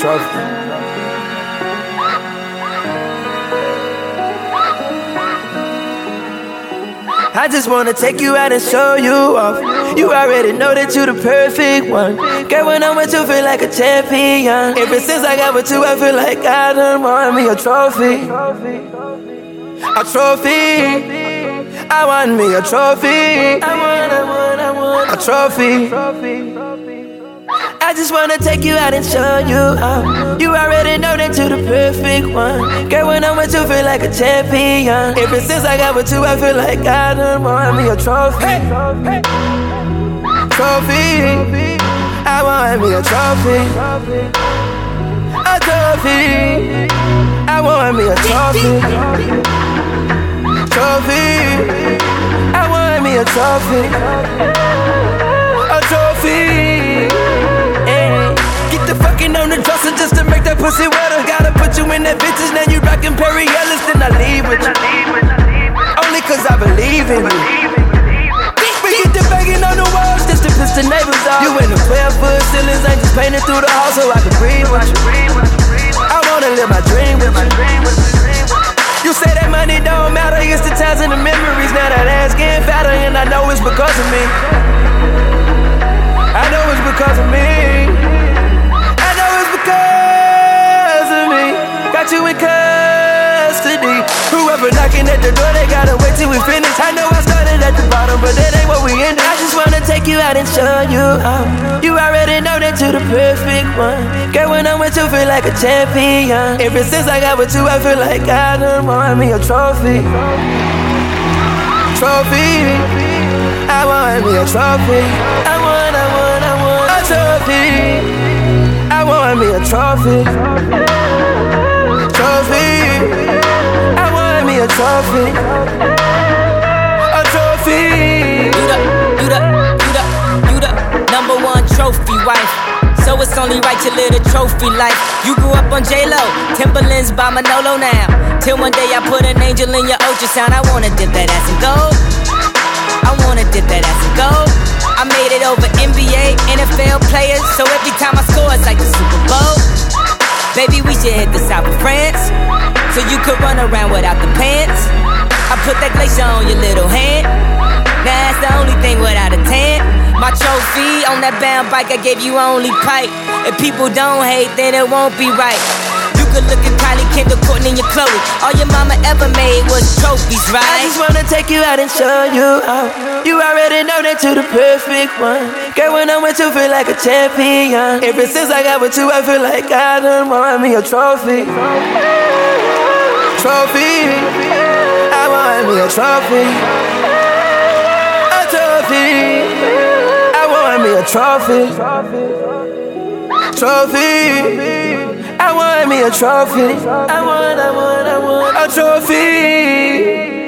trophy. I just wanna take you out and show you off. You already know that you the perfect one. Girl, when I'm with you, feel like a champion. Ever since I got with you, I feel like I done won me a trophy. A trophy. I want me a trophy. I want, I want, I want a trophy. I just wanna take you out and show you out. You already know that you're the perfect one. Girl, when I'm with you, feel like a champion. Ever since I got with you, I feel like I done want me a trophy. Trophy. I want me a trophy. A trophy. I want me a trophy. Trophy. I want me a trophy. Fucking on the dresser just to make that pussy wetter. Gotta put you in that bitches, now you rockin' Perry Ellis, then I leave with you. Only cause I believe in you. We get the banging on the walls just to piss the neighbors off. You in the 12 foot ceilings, ain't just painting through the house so I can breathe with you. I wanna live my dream with you. You say that money don't matter, it's the times and the memories. Now that ass getting fatter, and I know it's because of me. Whoever knocking at the door, they gotta wait till we finish. I know I started at the bottom, but that ain't what we ended. I just wanna take you out and show you out. You already know that you're the perfect one. Girl, when I'm with you, feel like a champion. Ever since I got with you, I feel like I done won me a trophy. Trophy. I want me a trophy. I want, I want, I want a trophy. I want me a trophy trophy. Trophy. A trophy. You the, you the, you the, you the number one trophy wife. So it's only right to live a trophy life. You grew up on J-Lo, Timberlands by Manolo now. Till one day I put an angel in your ultrasound. I wanna dip that ass in gold. I wanna dip that ass in gold. I made it over NBA, NFL players. So every time I score, it's like the Super Bowl. Baby, we should hit the south of France. So you could run around without the pants. That glacier on your little hand. Now that's the only thing without a tan. My trophy on that bound bike, I gave you only pipe. If people don't hate, then it won't be right good looking Kylie Kendall, Kourtney, and Khloe. All your mama ever made was trophies, right? I just wanna take you out and show you out. You already know that you're the perfect one. Girl, when I'm with you, feel like a champion. Ever since I got with you, I feel like I done won me a trophy. Trophy. I want me a trophy. A trophy. I want me a trophy. Trophy. I want me a trophy. I want, I want, I want a trophy.